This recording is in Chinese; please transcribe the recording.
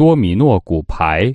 多米诺骨牌。